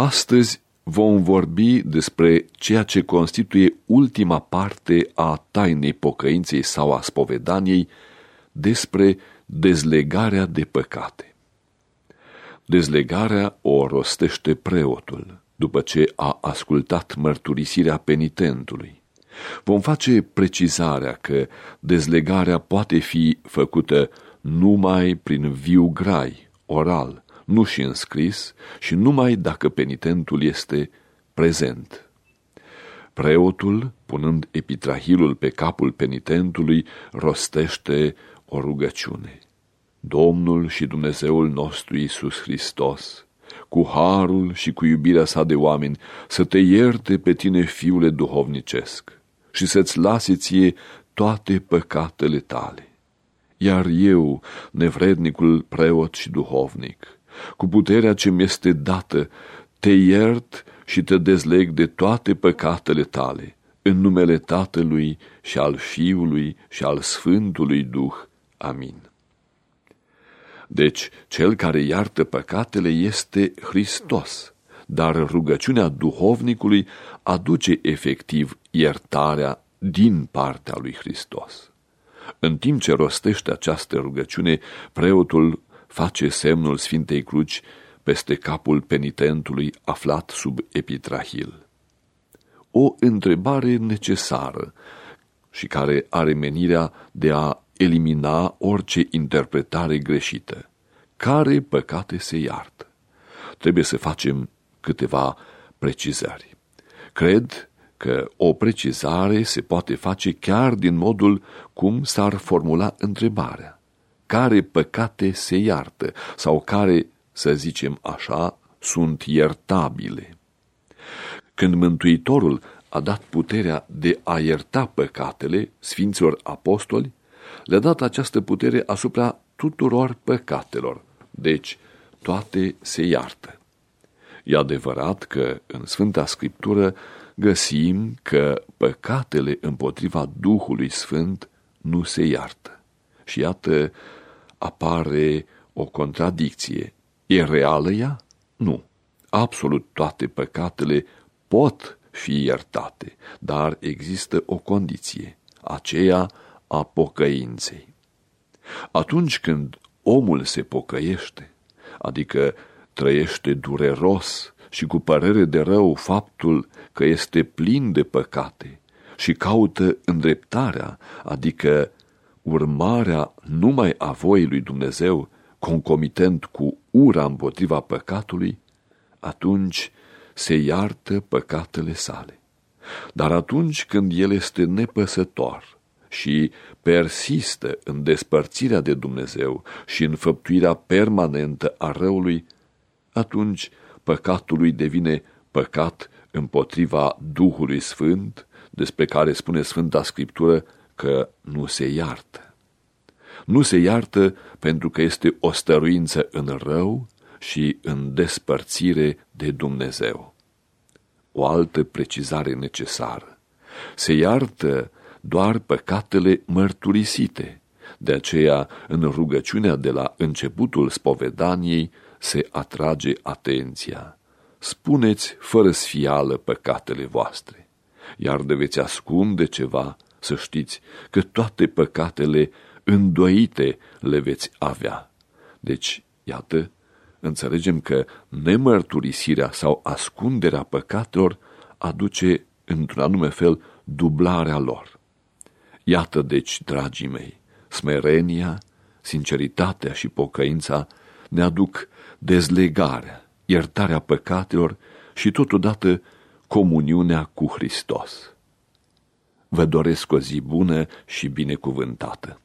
Astăzi vom vorbi despre ceea ce constituie ultima parte a tainei pocăinței sau a spovedaniei, despre dezlegarea de păcate. Dezlegarea o rostește preotul, după ce a ascultat mărturisirea penitentului. Vom face precizarea că dezlegarea poate fi făcută numai prin viu grai, oral, nu și înscris și numai dacă penitentul este prezent. Preotul, punând epitrahilul pe capul penitentului, rostește o rugăciune. Domnul și Dumnezeul nostru Iisus Hristos, cu harul și cu iubirea sa de oameni, să te ierte pe tine, fiule duhovnicesc, și să-ți lase ție toate păcatele tale. Iar eu, nevrednicul preot și duhovnic, cu puterea ce mi este dată, te iert și te dezleg de toate păcatele tale, în numele Tatălui și al Fiului și al Sfântului Duh. Amin. Deci, cel care iartă păcatele este Hristos, dar rugăciunea duhovnicului aduce efectiv iertarea din partea lui Hristos. În timp ce rostește această rugăciune, preotul face semnul Sfintei Cruci peste capul penitentului aflat sub epitrahil. O întrebare necesară și care are menirea de a elimina orice interpretare greșită. Care păcate se iartă? Trebuie să facem câteva precizări. Cred că o precizare se poate face chiar din modul cum s-ar formula întrebarea care păcate se iartă sau care, să zicem așa, sunt iertabile. Când Mântuitorul a dat puterea de a ierta păcatele Sfinților Apostoli, le-a dat această putere asupra tuturor păcatelor, deci toate se iartă. E adevărat că în Sfânta Scriptură găsim că păcatele împotriva Duhului Sfânt nu se iartă. Și iată apare o contradicție. E reală ea? Nu. Absolut toate păcatele pot fi iertate, dar există o condiție, aceea a pocăinței. Atunci când omul se pocăiește, adică trăiește dureros și cu părere de rău faptul că este plin de păcate și caută îndreptarea, adică urmarea numai a voii lui Dumnezeu, concomitent cu ura împotriva păcatului, atunci se iartă păcatele sale. Dar atunci când el este nepăsător și persistă în despărțirea de Dumnezeu și în făptuirea permanentă a răului, atunci păcatul lui devine păcat împotriva Duhului Sfânt, despre care spune Sfânta Scriptură că nu se iartă. Nu se iartă pentru că este o stăruință în rău și în despărțire de Dumnezeu. O altă precizare necesară. Se iartă doar păcatele mărturisite, de aceea în rugăciunea de la începutul spovedaniei se atrage atenția. Spuneți fără sfială păcatele voastre, iar de veți ascunde ceva, să știți că toate păcatele îndoite le veți avea. Deci, iată, înțelegem că nemărturisirea sau ascunderea păcatelor aduce, într-un anume fel, dublarea lor. Iată, deci, dragii mei, smerenia, sinceritatea și pocăința ne aduc dezlegarea, iertarea păcatelor și totodată comuniunea cu Hristos. Vă doresc o zi bună și binecuvântată.